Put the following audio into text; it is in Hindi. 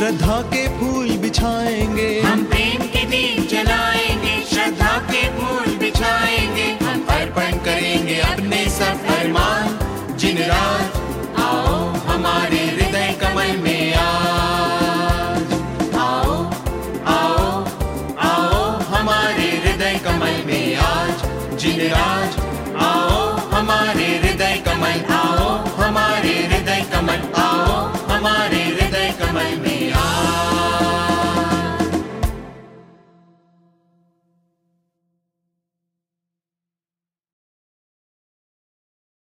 श्रद्धा के फूल बिछाएँगे। हम प्रेम के दीप जलाएँगे श्रद्धा के फूल बिछाएँगे। हम अर्पण करेंगे अपने सब फरमान जिन राज आओ हमारे हृदय कमल में आज। आओ आओ आओ हमारे हृदय कमल में आज। जिन राज आओ